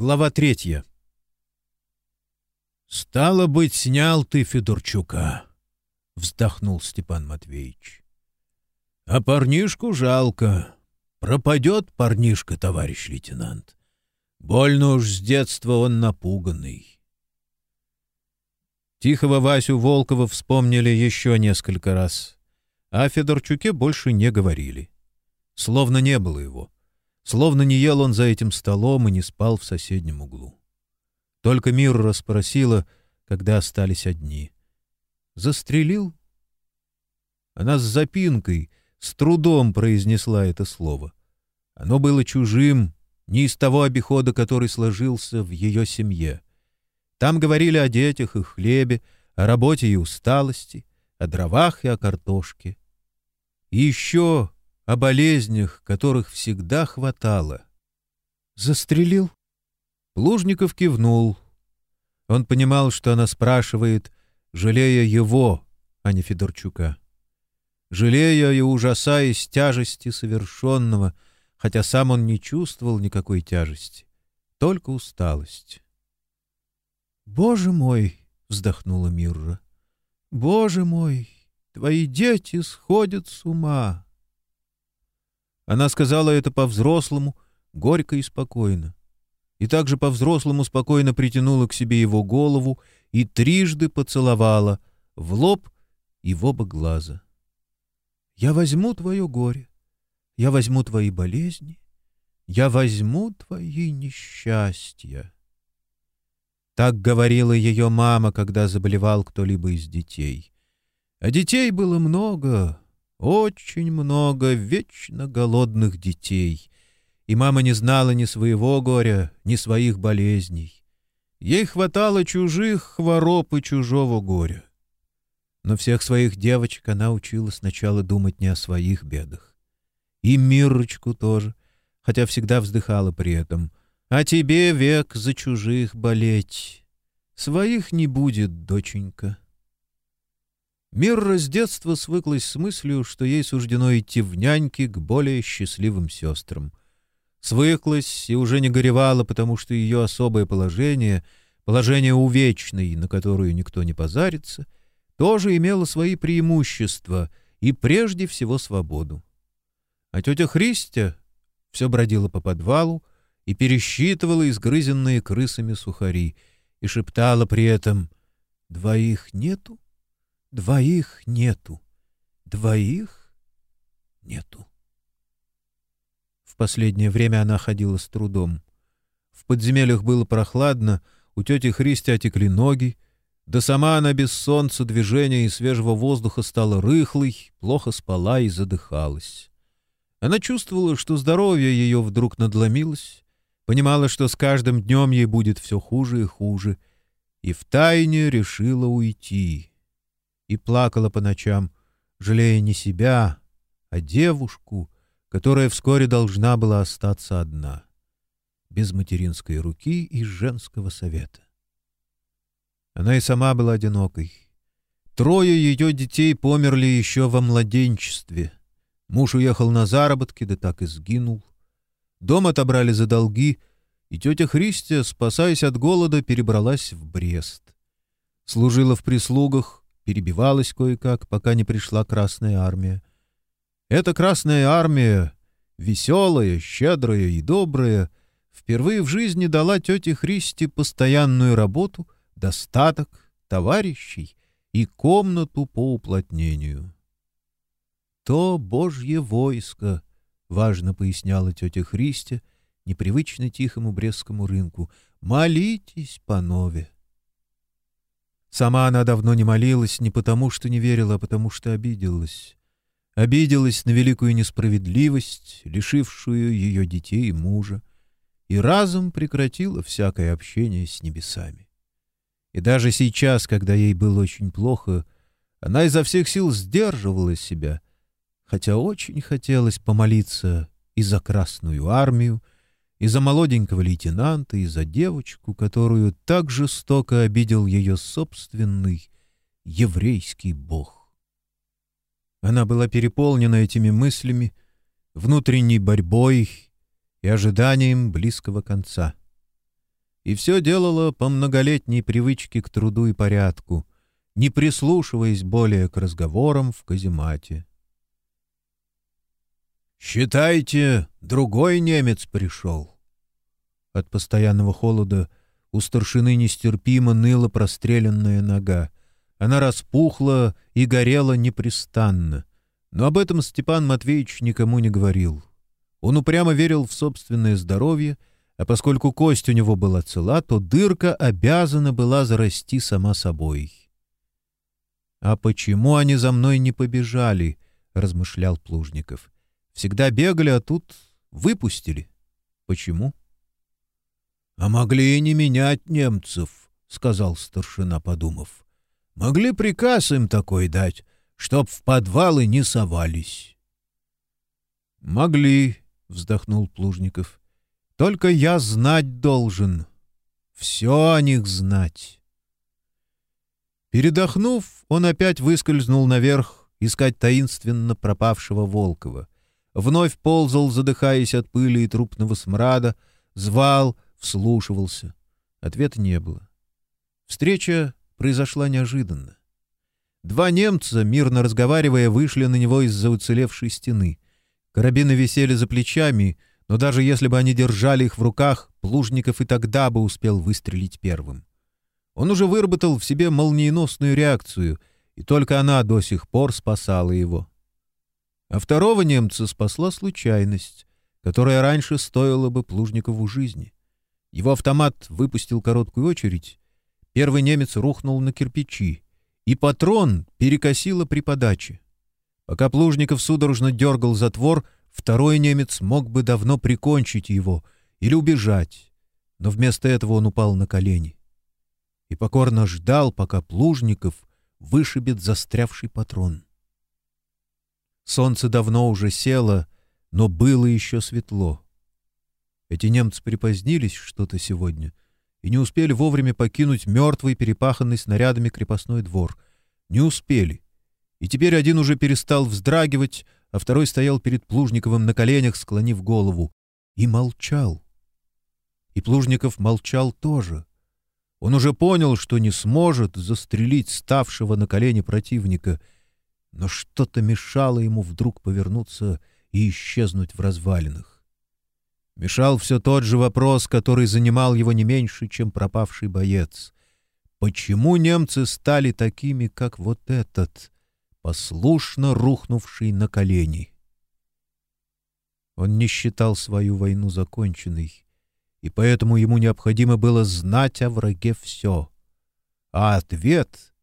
Глава третья. «Стало быть, снял ты Федорчука», — вздохнул Степан Матвеевич. «А парнишку жалко. Пропадет парнишка, товарищ лейтенант. Больно уж с детства он напуганный». Тихого Васю Волкова вспомнили еще несколько раз, а о Федорчуке больше не говорили. Словно не было его. Словно не ел он за этим столом и не спал в соседнем углу. Только мир расспросила, когда остались одни. «Застрелил?» Она с запинкой, с трудом произнесла это слово. Оно было чужим, не из того обихода, который сложился в ее семье. Там говорили о детях и хлебе, о работе и усталости, о дровах и о картошке. И еще о болезнях, которых всегда хватало. «Застрелил?» Плужников кивнул. Он понимал, что она спрашивает, жалея его, а не Федорчука. Жалея и ужасаясь тяжести совершенного, хотя сам он не чувствовал никакой тяжести, только усталость. «Боже мой!» — вздохнула Мирра. «Боже мой! Твои дети сходят с ума!» Она сказала это по-взрослому, горько и спокойно. И также по-взрослому спокойно притянула к себе его голову и трижды поцеловала в лоб и в оба глаза. «Я возьму твое горе, я возьму твои болезни, я возьму твои несчастья». Так говорила ее мама, когда заболевал кто-либо из детей. А детей было много, очень много вечно голодных детей, и мама не знала ни своего горя, ни своих болезней. Ей хватало чужих хвороб и чужого горя. Но всех своих девочек она учила сначала думать не о своих бедах. И Мирочку тоже, хотя всегда вздыхала при этом. «А тебе век за чужих болеть. Своих не будет, доченька». Мирра с детства свыклась с мыслью, что ей суждено идти в няньки к более счастливым сестрам. Свыклась и уже не горевала, потому что ее особое положение, положение увечной, на которую никто не позарится, тоже имело свои преимущества и прежде всего свободу. А тетя Христя все бродила по подвалу и пересчитывала изгрызенные крысами сухари и шептала при этом «Двоих нету?» Двоих нету. Двоих нету. В последнее время она ходила с трудом. В подземельях было прохладно, у тети Христи отекли ноги, да сама она без солнца, движения и свежего воздуха стала рыхлой, плохо спала и задыхалась. Она чувствовала, что здоровье ее вдруг надломилось, понимала, что с каждым днем ей будет все хуже и хуже, и втайне решила уйти и плакала по ночам, жалея не себя, а девушку, которая вскоре должна была остаться одна, без материнской руки и женского совета. Она и сама была одинокой. Трое ее детей померли еще во младенчестве. Муж уехал на заработки, да так и сгинул. Дом отобрали за долги, и тетя Христия, спасаясь от голода, перебралась в Брест. Служила в прислугах, перебивалась кое-как, пока не пришла Красная Армия. Эта Красная Армия, веселая, щедрая и добрая, впервые в жизни дала тете Христи постоянную работу, достаток, товарищей и комнату по уплотнению. «То Божье войско», — важно поясняла тетя Христи, непривычно тихому брестскому рынку, — «молитесь, панове». Сама она давно не молилась не потому, что не верила, а потому, что обиделась. Обиделась на великую несправедливость, лишившую ее детей и мужа, и разом прекратила всякое общение с небесами. И даже сейчас, когда ей было очень плохо, она изо всех сил сдерживала себя, хотя очень хотелось помолиться и за Красную Армию, и за молоденького лейтенанта, и за девочку, которую так жестоко обидел ее собственный еврейский бог. Она была переполнена этими мыслями, внутренней борьбой и ожиданием близкого конца. и все делала по многолетней привычке к труду и порядку, не прислушиваясь более к разговорам в каземате. «Считайте, другой немец пришел». От постоянного холода у старшины нестерпимо ныла простреленная нога. Она распухла и горела непрестанно. Но об этом Степан Матвеевич никому не говорил. Он упрямо верил в собственное здоровье, а поскольку кость у него была цела, то дырка обязана была зарасти сама собой. «А почему они за мной не побежали?» — размышлял Плужников. «Всегда бегали, а тут выпустили. Почему?» «А могли и не менять немцев», — сказал старшина, подумав. «Могли приказ им такой дать, чтоб в подвалы не совались». «Могли», — вздохнул Плужников. «Только я знать должен. Все о них знать». Передохнув, он опять выскользнул наверх искать таинственно пропавшего Волкова. Вновь ползал, задыхаясь от пыли и трупного смрада, звал — вслушивался. Ответа не было. Встреча произошла неожиданно. Два немца, мирно разговаривая, вышли на него из-за уцелевшей стены. Карабины висели за плечами, но даже если бы они держали их в руках, Плужников и тогда бы успел выстрелить первым. Он уже выработал в себе молниеносную реакцию, и только она до сих пор спасала его. А второго немца спасла случайность, которая раньше стоила бы Плужникову жизни. Его автомат выпустил короткую очередь. Первый немец рухнул на кирпичи, и патрон перекосило при подаче. Пока Плужников судорожно дергал затвор, второй немец мог бы давно прикончить его или убежать, но вместо этого он упал на колени и покорно ждал, пока Плужников вышибет застрявший патрон. Солнце давно уже село, но было еще светло. Эти немцы припозднились что-то сегодня и не успели вовремя покинуть мертвый, перепаханный снарядами крепостной двор. Не успели. И теперь один уже перестал вздрагивать, а второй стоял перед Плужниковым на коленях, склонив голову, и молчал. И Плужников молчал тоже. Он уже понял, что не сможет застрелить ставшего на колени противника, но что-то мешало ему вдруг повернуться и исчезнуть в развалинах. Мешал все тот же вопрос, который занимал его не меньше, чем пропавший боец. Почему немцы стали такими, как вот этот, послушно рухнувший на колени? Он не считал свою войну законченной, и поэтому ему необходимо было знать о враге все. А ответ —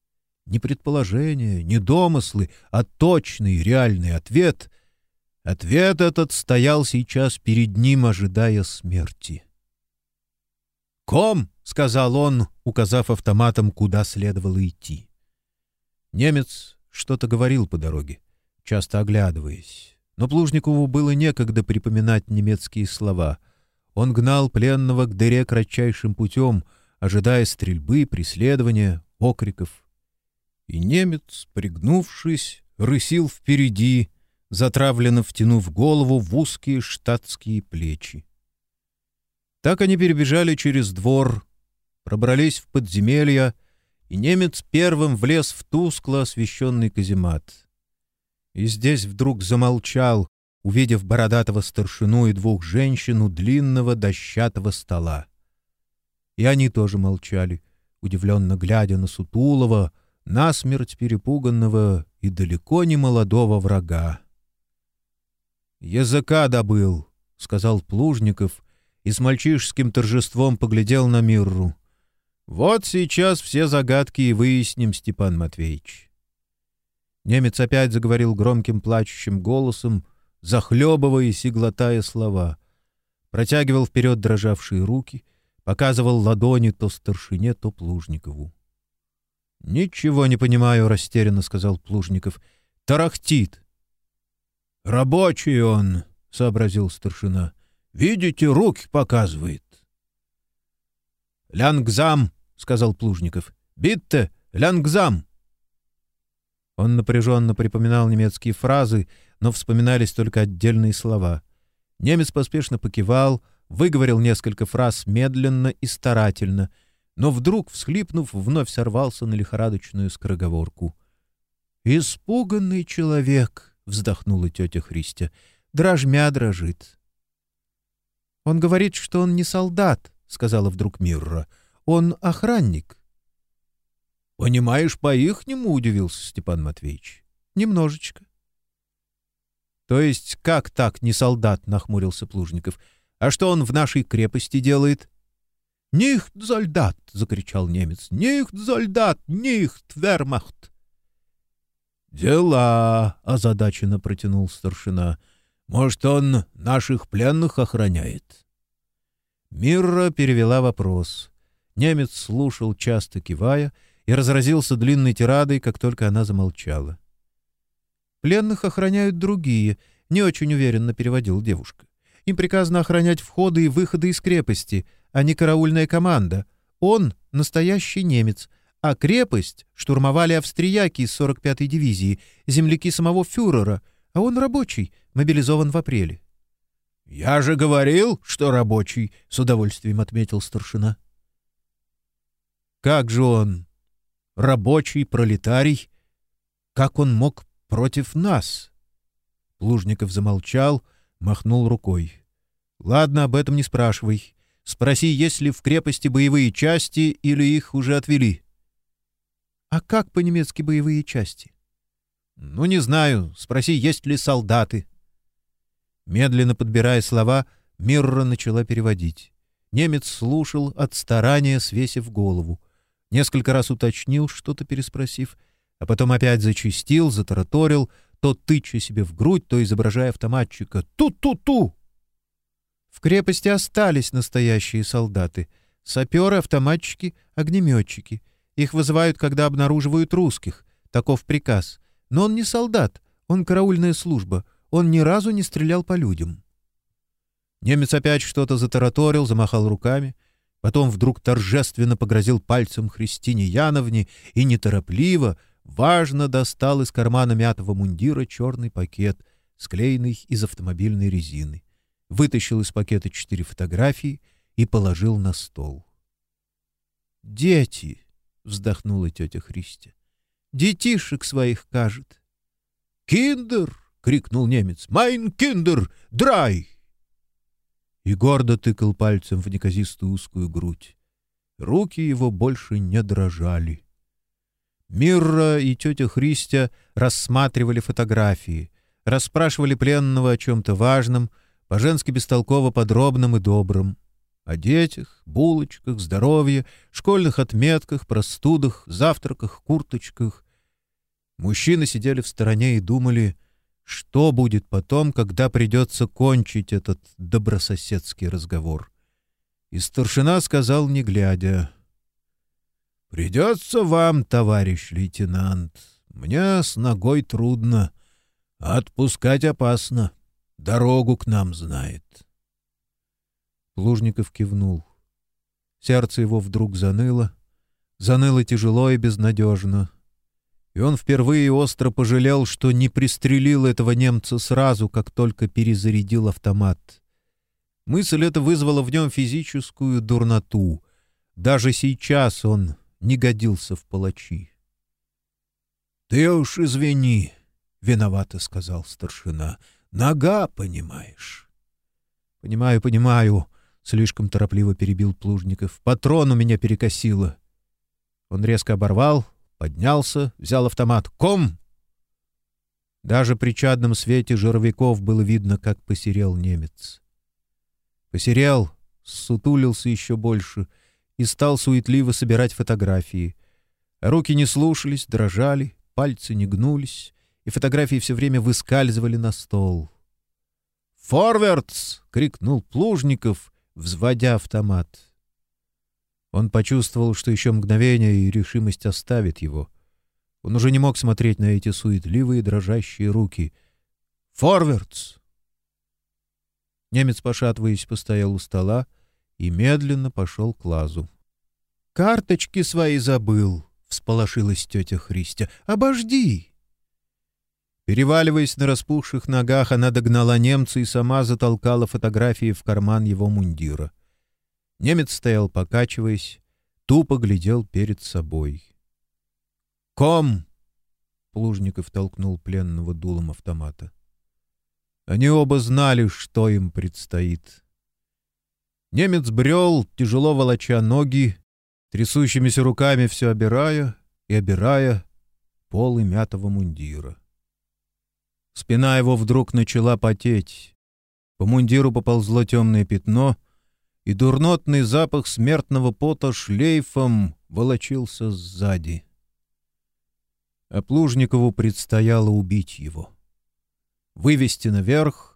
не предположения, не домыслы, а точный, реальный ответ — Ответ этот стоял сейчас перед ним, ожидая смерти. «Ком!» — сказал он, указав автоматом, куда следовало идти. Немец что-то говорил по дороге, часто оглядываясь. Но Плужникову было некогда припоминать немецкие слова. Он гнал пленного к дыре кратчайшим путем, ожидая стрельбы, преследования, окриков. И немец, пригнувшись, рысил впереди, затравленно втянув голову в узкие штатские плечи. Так они перебежали через двор, пробрались в подземелья, и немец первым влез в тускло освещенный каземат. И здесь вдруг замолчал, увидев бородатого старшину и двух женщин у длинного дощатого стола. И они тоже молчали, удивленно глядя на Сутулова, насмерть перепуганного и далеко не молодого врага. «Языка добыл», — сказал Плужников и с мальчишеским торжеством поглядел на Мирру. «Вот сейчас все загадки и выясним, Степан Матвеевич». Немец опять заговорил громким плачущим голосом, захлебываясь и глотая слова. Протягивал вперед дрожавшие руки, показывал ладони то старшине, то Плужникову. «Ничего не понимаю», — растерянно сказал Плужников. «Тарахтит». «Рабочий он», — сообразил старшина. «Видите, руки показывает». «Лянгзам», — сказал Плужников. «Битте, лянгзам». Он напряженно припоминал немецкие фразы, но вспоминались только отдельные слова. Немец поспешно покивал, выговорил несколько фраз медленно и старательно, но вдруг, всхлипнув, вновь сорвался на лихорадочную скороговорку. «Испуганный человек!» — вздохнула тетя Христя. «Дрожмя дрожит». «Он говорит, что он не солдат», — сказала вдруг Мирра. «Он охранник». «Понимаешь, по-ихнему?» — удивился Степан Матвеевич. «Немножечко». «То есть как так не солдат?» — нахмурился Плужников. «А что он в нашей крепости делает?» «Нихт солдат!» — закричал немец. «Нихт солдат! Нихт вермахт!» «Дела!» — озадаченно протянул старшина. «Может, он наших пленных охраняет?» Мирра перевела вопрос. Немец слушал, часто кивая, и разразился длинной тирадой, как только она замолчала. «Пленных охраняют другие», — не очень уверенно переводил девушка. «Им приказано охранять входы и выходы из крепости, а не караульная команда. Он — настоящий немец, а крепость штурмовали австрияки из 45-й дивизии, земляки самого фюрера, а он рабочий, мобилизован в апреле. — Я же говорил, что рабочий, — с удовольствием отметил старшина. — Как же он? Рабочий, пролетарий? Как он мог против нас? Плужников замолчал, махнул рукой. — Ладно, об этом не спрашивай. Спроси, есть ли в крепости боевые части или их уже отвели. — а как по-немецки боевые части? Ну, не знаю. Спроси, есть ли солдаты. Медленно подбирая слова, Мирра начала переводить. Немец слушал от старания, свесив голову. Несколько раз уточнил, что-то переспросив, а потом опять зачистил, затараторил, то тыча себе в грудь, то изображая автоматчика. «Ту-ту-ту!» В крепости остались настоящие солдаты. Саперы, автоматчики, огнеметчики — их вызывают, когда обнаруживают русских. Таков приказ. Но он не солдат, он караульная служба. Он ни разу не стрелял по людям. Немец опять что-то затараторил, замахал руками. Потом вдруг торжественно погрозил пальцем Христине Яновне и неторопливо, важно достал из кармана мятого мундира черный пакет, склеенный из автомобильной резины. Вытащил из пакета четыре фотографии и положил на стол. «Дети!» вздохнула тетя Христя. Детишек своих кажет. Киндер! крикнул немец. Mein Kinder! Drei! И гордо тыкал пальцем в неказистую узкую грудь. Руки его больше не дрожали. Мирра и тетя Христя рассматривали фотографии, расспрашивали пленного о чем-то важном, по-женски бестолково подробном и добром. О детях, булочках, здоровье, школьных отметках, простудах, завтраках, курточках. Мужчины сидели в стороне и думали, что будет потом, когда придется кончить этот добрососедский разговор. И старшина сказал, не глядя, «Придется вам, товарищ лейтенант. Мне с ногой трудно, отпускать опасно. Дорогу к нам знает». Плужников кивнул. Сердце его вдруг заныло. Заныло тяжело и безнадежно. И он впервые остро пожалел, что не пристрелил этого немца сразу, как только перезарядил автомат. Мысль эта вызвала в нем физическую дурноту. Даже сейчас он не годился в палачи. — Ты уж извини, — виновато сказал старшина. — Нога, понимаешь. — Понимаю, понимаю, Слишком торопливо перебил Плужников. «Патрон у меня перекосило». Он резко оборвал, поднялся, взял автомат. «Ком!» Даже при чадном свете жировиков было видно, как посерел немец. Посерел, сутулился еще больше и стал суетливо собирать фотографии. руки не слушались, дрожали, пальцы не гнулись, и фотографии все время выскальзывали на стол. «Форвардс!» — крикнул Плужников взводя автомат. Он почувствовал, что еще мгновение и решимость оставит его. Он уже не мог смотреть на эти суетливые дрожащие руки. «Форвардс!» Немец, пошатываясь, постоял у стола и медленно пошел к лазу. «Карточки свои забыл!» — всполошилась тетя Христя. «Обожди!» Переваливаясь на распухших ногах, она догнала немца и сама затолкала фотографии в карман его мундира. Немец стоял, покачиваясь, тупо глядел перед собой. «Ком!» — Плужников толкнул пленного дулом автомата. Они оба знали, что им предстоит. Немец брел, тяжело волоча ноги, трясущимися руками все обирая и обирая полы мятого мундира. Спина его вдруг начала потеть. По мундиру поползло темное пятно, и дурнотный запах смертного пота шлейфом волочился сзади. А Плужникову предстояло убить его. Вывести наверх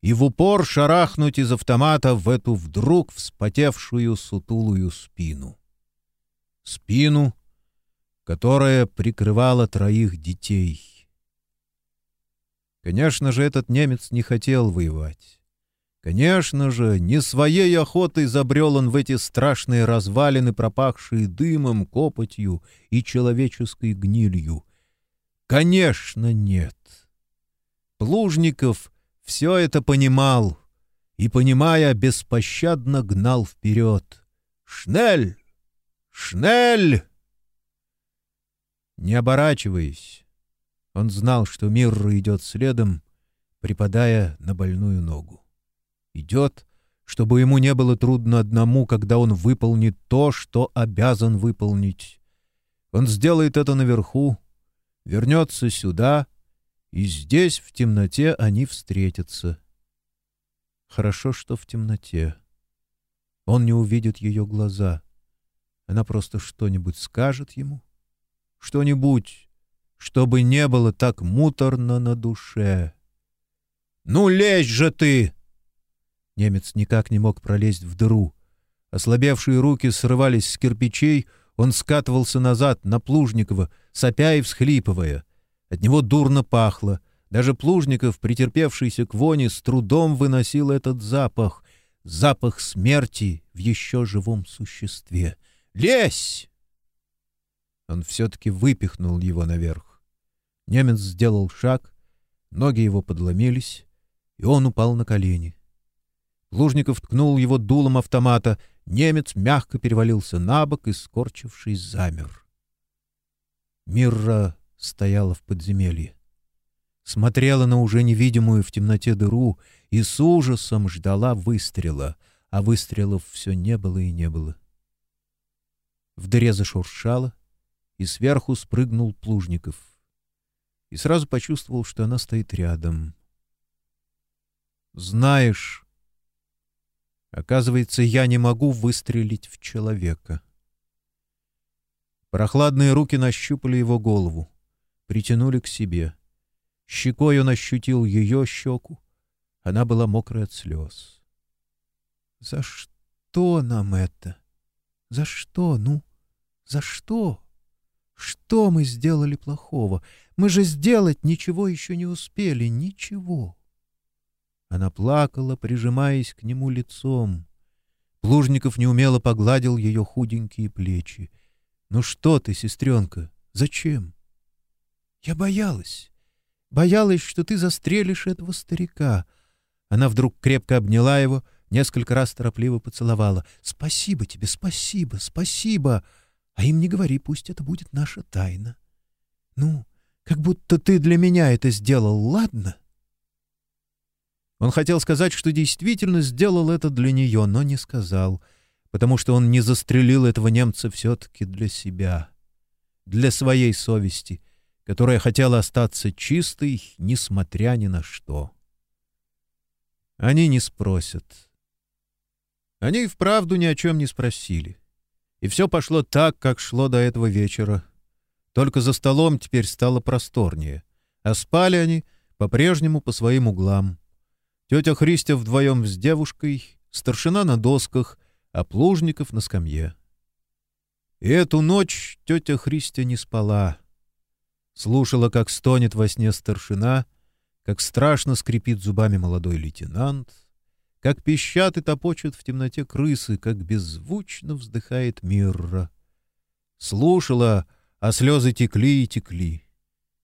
и в упор шарахнуть из автомата в эту вдруг вспотевшую сутулую спину. Спину, которая прикрывала троих детей — Конечно же, этот немец не хотел воевать. Конечно же, не своей охотой забрел он в эти страшные развалины, пропахшие дымом, копотью и человеческой гнилью. Конечно, нет. Плужников все это понимал и, понимая, беспощадно гнал вперед. «Шнель! Шнель!» Не оборачиваясь, он знал, что Мирра идет следом, припадая на больную ногу. Идет, чтобы ему не было трудно одному, когда он выполнит то, что обязан выполнить. Он сделает это наверху, вернется сюда, и здесь, в темноте, они встретятся. Хорошо, что в темноте. Он не увидит ее глаза. Она просто что-нибудь скажет ему. Что-нибудь, чтобы не было так муторно на душе. «Ну, лезь же ты!» Немец никак не мог пролезть в дыру. Ослабевшие руки срывались с кирпичей, он скатывался назад на Плужникова, сопя и всхлипывая. От него дурно пахло. Даже Плужников, претерпевшийся к воне, с трудом выносил этот запах. Запах смерти в еще живом существе. «Лезь!» Он все-таки выпихнул его наверх. Немец сделал шаг, ноги его подломились, и он упал на колени. Лужников ткнул его дулом автомата. Немец мягко перевалился на бок и, скорчившись, замер. Мирра стояла в подземелье. Смотрела на уже невидимую в темноте дыру и с ужасом ждала выстрела, а выстрелов все не было и не было. В дыре зашуршало, и сверху спрыгнул Плужников и сразу почувствовал, что она стоит рядом. «Знаешь, оказывается, я не могу выстрелить в человека». Прохладные руки нащупали его голову, притянули к себе. Щекой он ощутил ее щеку. Она была мокрая от слез. «За что нам это? За что, ну, за что?» Что мы сделали плохого? Мы же сделать ничего еще не успели, ничего. Она плакала, прижимаясь к нему лицом. Плужников неумело погладил ее худенькие плечи. «Ну что ты, сестренка, зачем?» «Я боялась. Боялась, что ты застрелишь этого старика». Она вдруг крепко обняла его, несколько раз торопливо поцеловала. «Спасибо тебе, спасибо, спасибо!» А им не говори, пусть это будет наша тайна. Ну, как будто ты для меня это сделал, ладно?» Он хотел сказать, что действительно сделал это для нее, но не сказал, потому что он не застрелил этого немца все-таки для себя, для своей совести, которая хотела остаться чистой, несмотря ни на что. Они не спросят. Они и вправду ни о чем не спросили. И все пошло так, как шло до этого вечера. Только за столом теперь стало просторнее, а спали они по-прежнему по своим углам. Тетя Христя вдвоем с девушкой, старшина на досках, а Плужников на скамье. И эту ночь тетя Христя не спала. Слушала, как стонет во сне старшина, как страшно скрипит зубами молодой лейтенант — как пищат и топочут в темноте крысы, как беззвучно вздыхает Мирра. Слушала, а слезы текли и текли.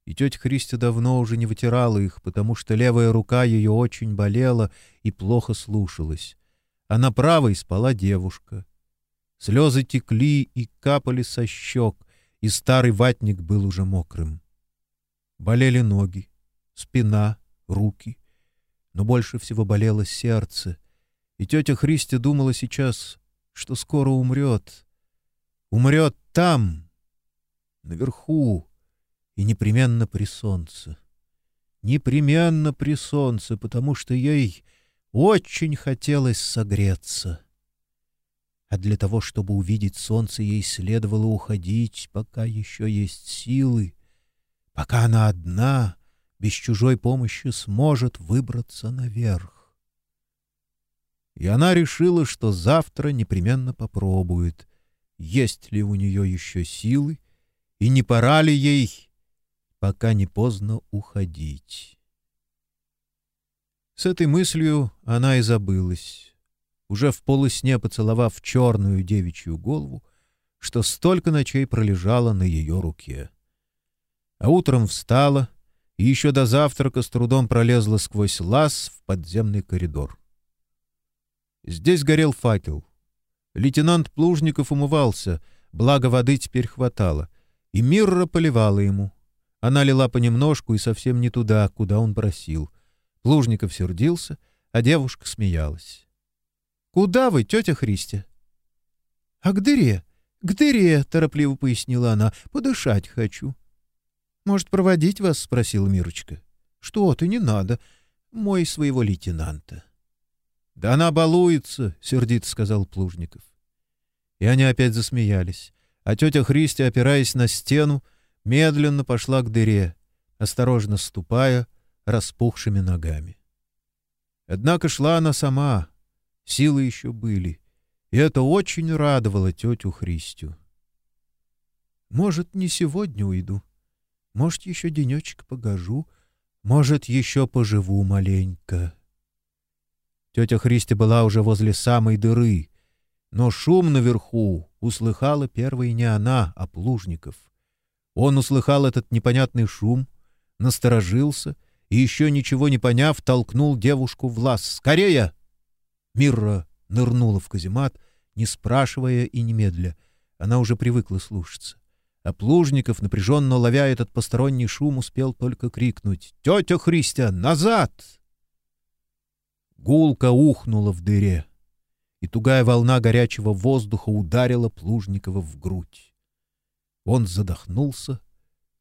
И тетя Христя давно уже не вытирала их, потому что левая рука ее очень болела и плохо слушалась. А на правой спала девушка. Слезы текли и капали со щек, и старый ватник был уже мокрым. Болели ноги, спина, руки. Но больше всего болело сердце. И тетя Христя думала сейчас, что скоро умрет. Умрет там, наверху, и непременно при солнце. Непременно при солнце, потому что ей очень хотелось согреться. А для того, чтобы увидеть солнце, ей следовало уходить, пока еще есть силы, пока она одна, без чужой помощи, сможет выбраться наверх. И она решила, что завтра непременно попробует, есть ли у нее еще силы, и не пора ли ей пока не поздно уходить. С этой мыслью она и забылась, уже в полусне поцеловав черную девичью голову, что столько ночей пролежала на ее руке. А утром встала и еще до завтрака с трудом пролезла сквозь лаз в подземный коридор. Здесь горел факел. Лейтенант Плужников умывался, благо воды теперь хватало, и Мирра поливала ему, она лила понемножку и совсем не туда, куда он просил. Плужников сердился, а девушка смеялась. — Куда вы, тетя Христя? — А к дыре, к дыре, — торопливо пояснила она, — подышать хочу. — Может, проводить вас? — спросила Мирочка. — Что ты, не надо. Мой своего лейтенанта. — Да она балуется, — сердито сказал Плужников. И они опять засмеялись, а тетя Христя, опираясь на стену, медленно пошла к дыре, осторожно ступая распухшими ногами. Однако шла она сама, силы еще были, и это очень радовало тетю Христю. «Может, не сегодня уйду, может, еще денечек погожу, может, еще поживу маленько». Тетя Христя была уже возле самой дыры, но шум наверху услыхала первой не она, а Плужников — он услыхал этот непонятный шум, насторожился и, еще ничего не поняв, толкнул девушку в лаз. «Скорее!» Мирра нырнула в каземат, не спрашивая и немедля. Она уже привыкла слушаться. А Плужников, напряженно ловя этот посторонний шум, успел только крикнуть «Тетя Христя, назад!» Гулка ухнула в дыре, и тугая волна горячего воздуха ударила Плужникова в грудь. Он задохнулся,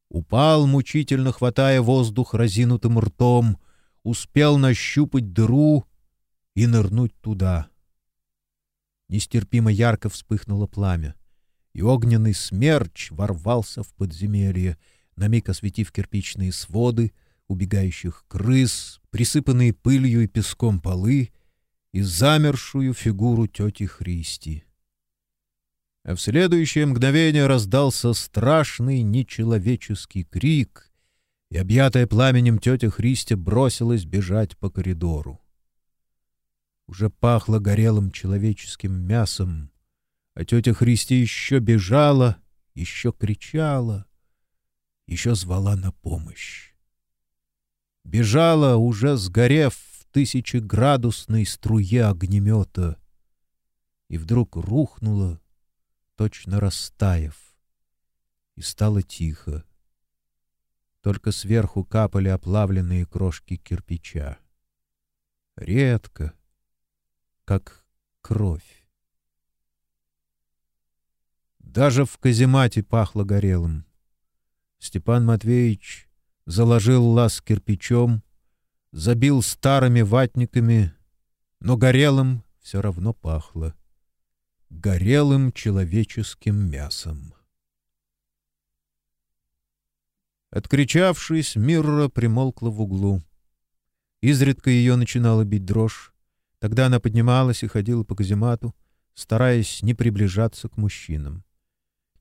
упал, мучительно хватая воздух разинутым ртом, успел нащупать дыру и нырнуть туда. Нестерпимо ярко вспыхнуло пламя, и огненный смерч ворвался в подземелье, на миг осветив кирпичные своды, убегающих крыс, присыпанные пылью и песком полы и замершую фигуру тети Христи а в следующее мгновение раздался страшный нечеловеческий крик, и, объятая пламенем, тетя Христя бросилась бежать по коридору. Уже пахло горелым человеческим мясом, а тетя Христя еще бежала, еще кричала, еще звала на помощь. Бежала, уже сгорев в тысячеградусной струе огнемета, и вдруг рухнула, точно растаяв, и стало тихо. Только сверху капали оплавленные крошки кирпича. Редко, как кровь. Даже в каземате пахло горелым. Степан Матвеевич заложил лаз кирпичом, забил старыми ватниками, но горелым все равно пахло горелым человеческим мясом. Откричавшись, Мирра примолкла в углу. Изредка ее начинала бить дрожь. Тогда она поднималась и ходила по каземату, стараясь не приближаться к мужчинам.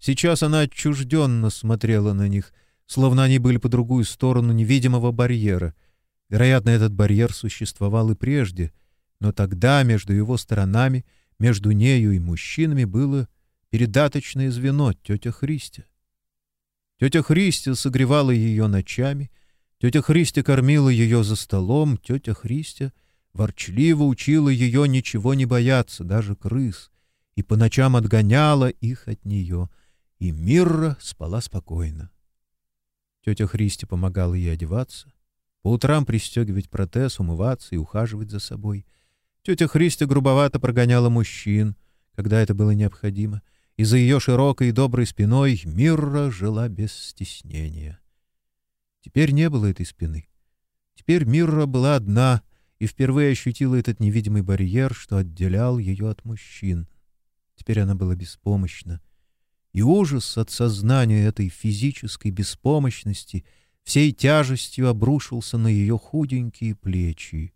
Сейчас она отчужденно смотрела на них, словно они были по другую сторону невидимого барьера. Вероятно, этот барьер существовал и прежде, но тогда между его сторонами — между нею и мужчинами было передаточное звено тетя Христя. Тетя Христя согревала ее ночами, тетя Христя кормила ее за столом, тетя Христя ворчливо учила ее ничего не бояться, даже крыс, и по ночам отгоняла их от нее, и Мирра спала спокойно. Тетя Христи помогала ей одеваться, по утрам пристегивать протез, умываться и ухаживать за собой. Тетя Христи грубовато прогоняла мужчин, когда это было необходимо, и за ее широкой и доброй спиной Мирра жила без стеснения. Теперь не было этой спины. Теперь Мирра была одна и впервые ощутила этот невидимый барьер, что отделял ее от мужчин. Теперь она была беспомощна — и ужас от сознания этой физической беспомощности всей тяжестью обрушился на ее худенькие плечи.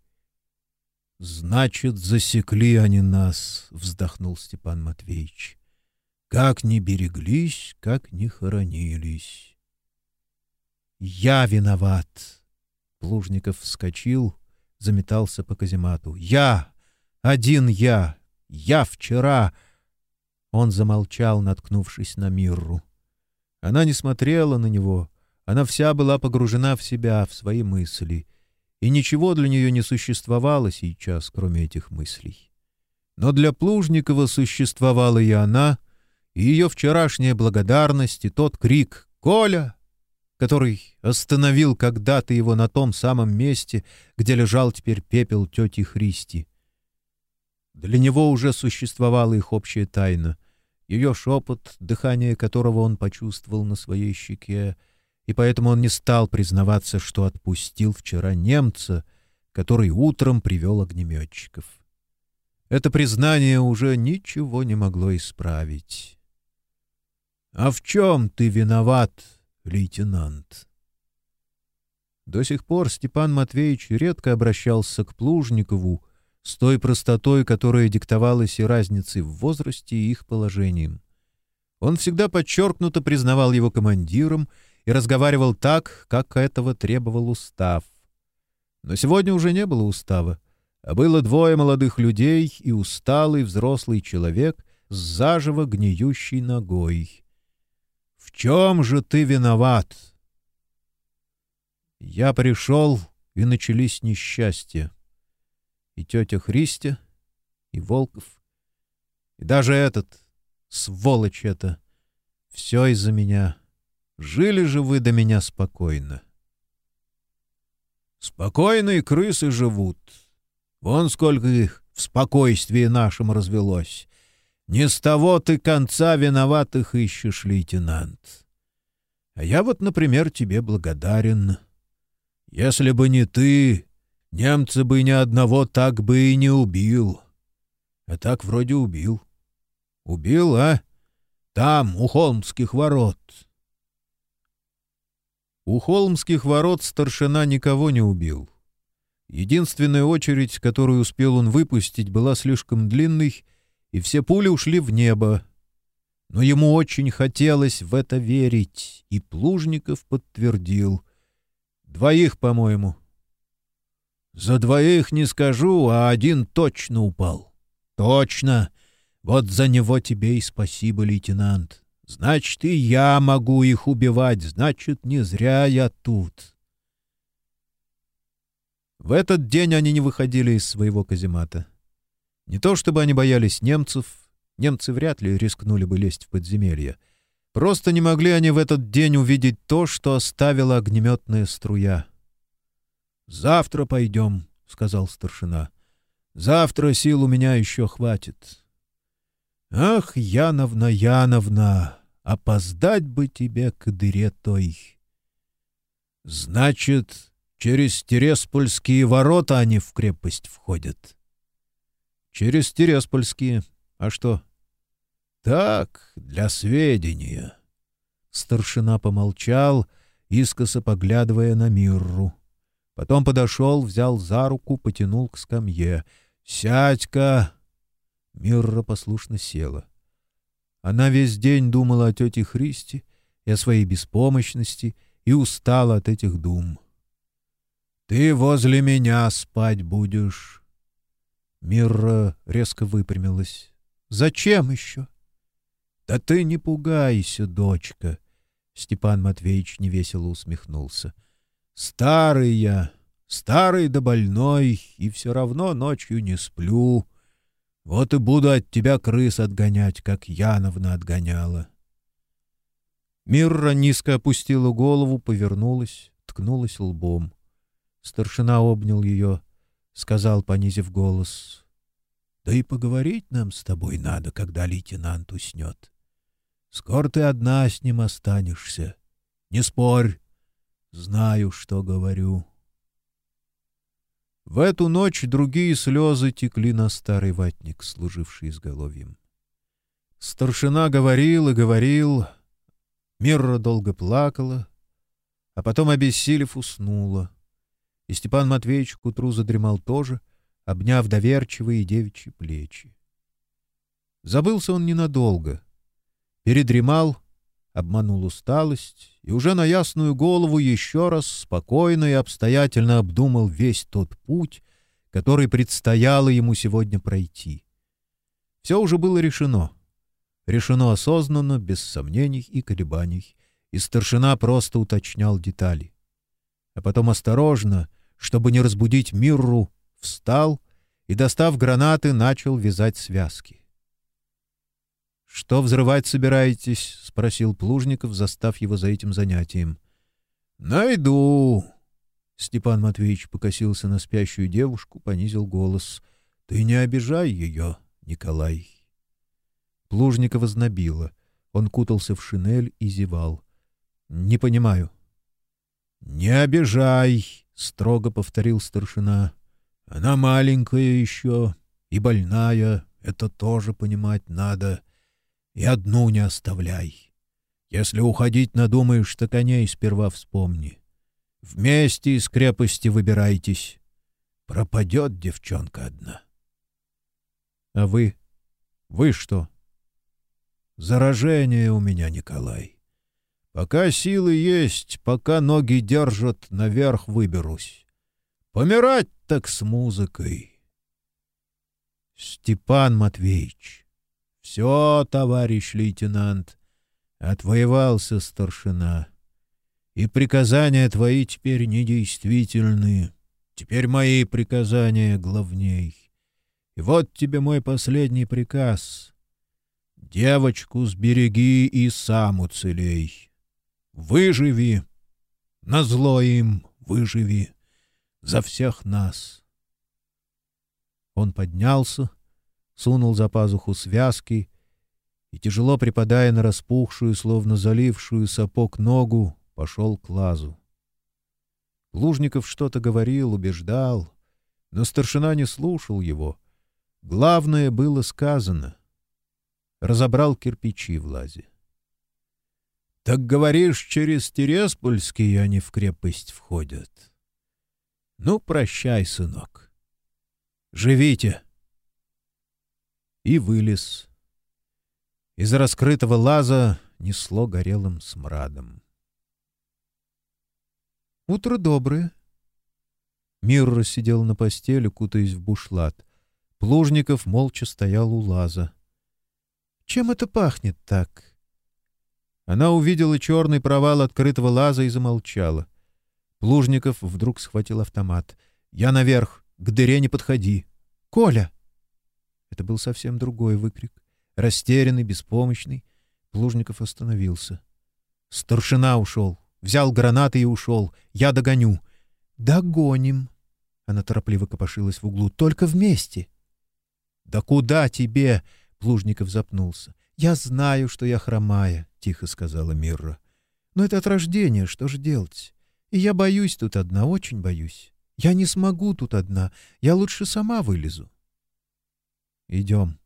«Значит, засекли они нас», — вздохнул Степан Матвеевич. «Как не береглись, как не хоронились». «Я виноват!» Плужников вскочил, заметался по каземату. «Я! Один я! Я вчера!» Он замолчал, наткнувшись на Мирру. Она не смотрела на него, она вся была погружена в себя, в свои мысли, и ничего для нее не существовало сейчас, кроме этих мыслей. Но для Плужникова существовала и она, и ее вчерашняя благодарность, и тот крик «Коля!», который остановил когда-то его на том самом месте, где лежал теперь пепел тети Христи. Для него уже существовала их общая тайна, ее шепот, дыхание которого он почувствовал на своей щеке, и поэтому он не стал признаваться, что отпустил вчера немца, который утром привел огнеметчиков. Это признание уже ничего не могло исправить. — А в чем ты виноват, лейтенант? До сих пор Степан Матвеевич редко обращался к Плужникову, с той простотой, которая диктовалась и разницей в возрасте и их положением. Он всегда подчеркнуто признавал его командиром и разговаривал так, как этого требовал устав. Но сегодня уже не было устава, а было двое молодых людей и усталый взрослый человек с заживо гниющей ногой. «В чем же ты виноват?» «Я пришел, и начались несчастья и тетя Христя, и Волков, и даже этот, сволочь это, все из-за меня. Жили же вы до меня спокойно. Спокойные крысы живут. Вон сколько их в спокойствии нашем развелось. Не с того ты конца виноватых ищешь, лейтенант. А я вот, например, тебе благодарен. Если бы не ты, Немца бы ни одного так бы и не убил. А так вроде убил. Убил, а? Там, у холмских ворот. У холмских ворот старшина никого не убил. Единственная очередь, которую успел он выпустить, была слишком длинной, и все пули ушли в небо. Но ему очень хотелось в это верить, и Плужников подтвердил. Двоих, по-моему, за двоих не скажу, а один точно упал. Точно. Вот за него тебе и спасибо, лейтенант. Значит, и я могу их убивать, значит, не зря я тут. В этот день они не выходили из своего каземата. Не то чтобы они боялись немцев, немцы вряд ли рискнули бы лезть в подземелье. Просто не могли они в этот день увидеть то, что оставила огнеметная струя — Завтра пойдем, — сказал старшина. Завтра сил у меня еще хватит. Ах, Яновна, Яновна, опоздать бы тебе к дыре той. Значит, через Тереспольские ворота они в крепость входят. Через Тереспольские. А что? Так, для сведения. Старшина помолчал, искоса поглядывая на Мирру. Потом подошел, взял за руку, потянул к скамье. «Сядь-ка!» Мирра послушно села. Она весь день думала о тете Христе и о своей беспомощности и устала от этих дум. «Ты возле меня спать будешь!» Мирра резко выпрямилась. «Зачем еще?» «Да ты не пугайся, дочка. Степан Матвеевич невесело усмехнулся. «Старый я, старый да больной, и все равно ночью не сплю. Вот и буду от тебя крыс отгонять, как Яновна отгоняла». Мирра низко опустила голову, повернулась, ткнулась лбом. Старшина обнял ее, сказал, понизив голос. — Да и поговорить нам с тобой надо, когда лейтенант уснет. Скоро ты одна с ним останешься. Не спорь. Знаю, что говорю. В эту ночь другие слезы текли на старый ватник, служивший изголовьем. Старшина говорил и говорил. Мирра долго плакала, а потом, обессилев, уснула. И Степан Матвеевич к утру задремал тоже, обняв доверчивые девичьи плечи. Забылся он ненадолго. Передремал, обманул усталость и уже на ясную голову еще раз спокойно и обстоятельно обдумал весь тот путь, который предстояло ему сегодня пройти. Все уже было решено. Решено осознанно, без сомнений и колебаний, и старшина просто уточнял детали. А потом осторожно, чтобы не разбудить Мирру, встал и, достав гранаты, начал вязать связки. «Что взрывать собираетесь?» — спросил Плужников, застав его за этим занятием. «Найду!» Степан Матвеевич покосился на спящую девушку, понизил голос. «Ты не обижай ее, Николай!» Плужникова знобило. Он кутался в шинель и зевал. «Не понимаю». «Не обижай!» — строго повторил старшина. «Она маленькая еще и больная, это тоже понимать надо. И одну не оставляй. Если уходить надумаешь, то коней сперва вспомни. Вместе из крепости выбирайтесь. Пропадет девчонка одна». «А вы? Вы что?» «Заражение у меня, Николай. Пока силы есть, пока ноги держат, наверх выберусь. Помирать так с музыкой. Степан Матвеевич. Все, товарищ лейтенант. Отвоевался старшина. И приказания твои теперь недействительны. Теперь мои приказания главней. И вот тебе мой последний приказ. Девочку сбереги и сам уцелей. Выживи! Назло им выживи! За всех нас!» Он поднялся, сунул за пазуху связки и, тяжело припадая на распухшую, словно залившую сапог ногу, пошел к лазу. Лужников что-то говорил, убеждал, но старшина не слушал его. Главное было сказано. Разобрал кирпичи в лазе. Так говоришь, через Тереспольский они в крепость входят. Ну, прощай, сынок. Живите. И вылез. Из раскрытого лаза несло горелым смрадом. «Утро доброе». Мирра сидел на постели, кутаясь в бушлат. Плужников молча стоял у лаза. «Чем это пахнет так?» Она увидела черный провал открытого лаза и замолчала. Плужников вдруг схватил автомат. «Я наверх! К дыре не подходи!» «Коля!» Это был совсем другой выкрик. Растерянный, беспомощный. Плужников остановился. «Старшина ушел. Взял гранаты и ушел. Я догоню». «Догоним!» Она торопливо копошилась в углу. «Только вместе!» «Да куда тебе?» Плужников запнулся. «Я знаю, что я хромая», — тихо сказала Мирра. «Но это от рождения, что же делать? И я боюсь тут одна, очень боюсь. Я не смогу тут одна, я лучше сама вылезу». «Идем».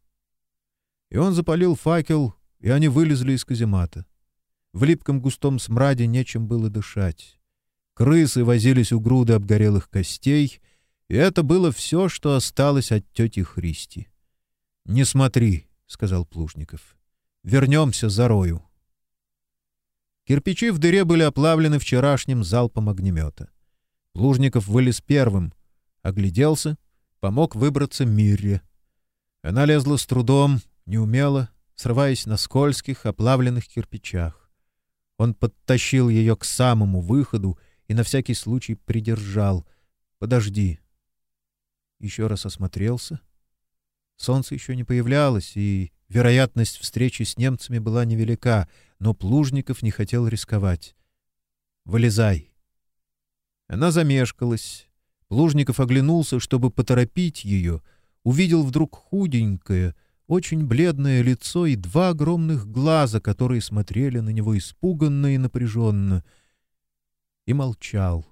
И он запалил факел, и они вылезли из каземата. В липком густом смраде нечем было дышать. Крысы возились у груды обгорелых костей, и это было все, что осталось от тети Христи. «Не смотри», — сказал Плужников. Вернемся за рою. Кирпичи в дыре были оплавлены вчерашним залпом огнемета. Плужников вылез первым, огляделся, помог выбраться Мирре. Она лезла с трудом, неумело, срываясь на скользких, оплавленных кирпичах. Он подтащил ее к самому выходу и на всякий случай придержал. «Подожди». Еще раз осмотрелся. Солнце еще не появлялось, и вероятность встречи с немцами была невелика, но Плужников не хотел рисковать. «Вылезай». Она замешкалась. Плужников оглянулся, чтобы поторопить ее, увидел вдруг худенькое, очень бледное лицо и два огромных глаза, которые смотрели на него испуганно и напряженно. И молчал.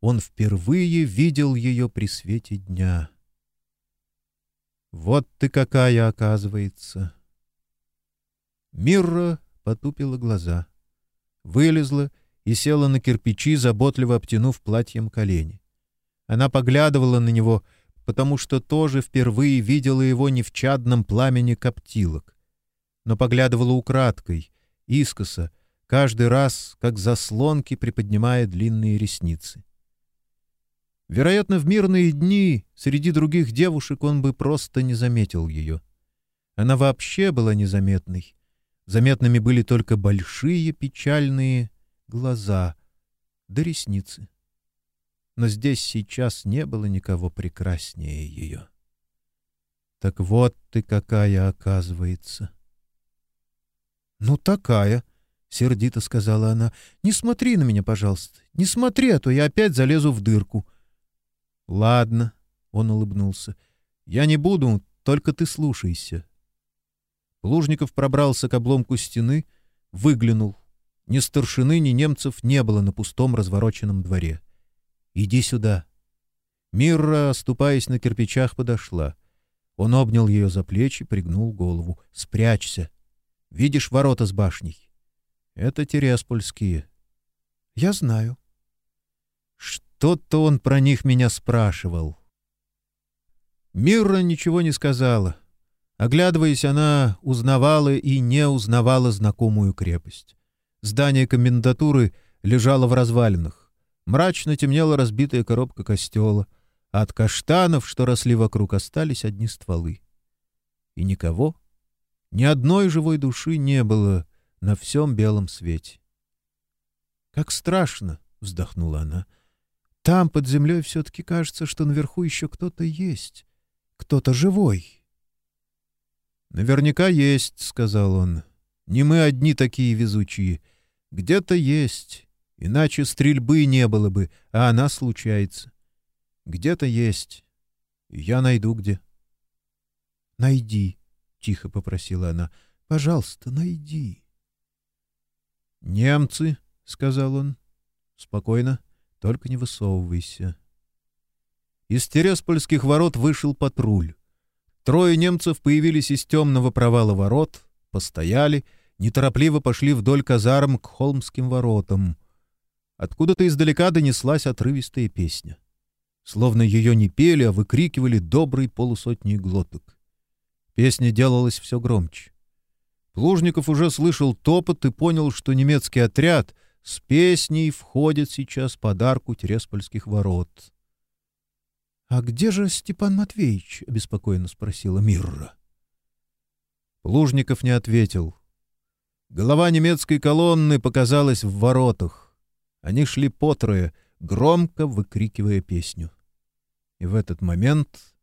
Он впервые видел ее при свете дня. «Вот ты какая, оказывается!» Мирра потупила глаза, вылезла и села на кирпичи, заботливо обтянув платьем колени. Она поглядывала на него — потому что тоже впервые видела его не в чадном пламени коптилок, но поглядывала украдкой, искоса, каждый раз, как заслонки приподнимая длинные ресницы. Вероятно, в мирные дни среди других девушек он бы просто не заметил ее. Она вообще была незаметной. Заметными были только большие печальные глаза да ресницы но здесь сейчас не было никого прекраснее ее. Так вот ты какая, оказывается. — Ну, такая, — сердито сказала она. — Не смотри на меня, пожалуйста. Не смотри, а то я опять залезу в дырку. — Ладно, — он улыбнулся. — Я не буду, только ты слушайся. Плужников пробрался к обломку стены, выглянул. Ни старшины, ни немцев не было на пустом развороченном дворе. Иди сюда. Мирра, оступаясь на кирпичах, подошла. Он обнял ее за плечи, пригнул голову. «Спрячься. Видишь ворота с башней? Это Тереспольские». «Я знаю». Что-то он про них меня спрашивал. Мирра ничего не сказала. Оглядываясь, она узнавала и не узнавала знакомую крепость. Здание комендатуры лежало в развалинах. Мрачно темнела разбитая коробка костела, а от каштанов, что росли вокруг, остались одни стволы. И никого, ни одной живой души не было на всем белом свете. «Как страшно!» — вздохнула она. «Там, под землей, все-таки кажется, что наверху еще кто-то есть, кто-то живой». «Наверняка есть», — сказал он. «Не мы одни такие везучие. Где-то есть, Иначе стрельбы не было бы, а она случается. Где-то есть. Я найду где. — Найди, — тихо попросила она. — Пожалуйста, найди. — Немцы, — сказал он. — Спокойно, только не высовывайся. Из Тереспольских ворот вышел патруль. Трое немцев появились из темного провала ворот, постояли, неторопливо пошли вдоль казарм к холмским воротам — Откуда-то издалека донеслась отрывистая песня. Словно ее не пели, а выкрикивали добрый полусотни глоток. Песня делалась все громче. Плужников уже слышал топот и понял, что немецкий отряд с песней входит сейчас под арку Тереспольских ворот. — А где же Степан Матвеевич? — обеспокоенно спросила Мирра. Плужников не ответил. Голова немецкой колонны показалась в воротах. Они шли по трое, громко выкрикивая песню. И в этот момент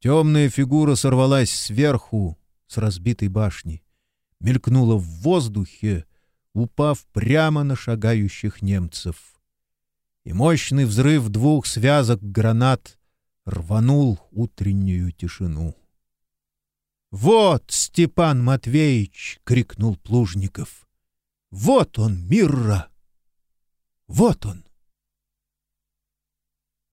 темная фигура сорвалась сверху, с разбитой башни, мелькнула в воздухе, упав прямо на шагающих немцев. И мощный взрыв двух связок гранат рванул утреннюю тишину. «Вот Степан Матвеевич!» — крикнул Плужников. «Вот он, Мирра!» Вот он!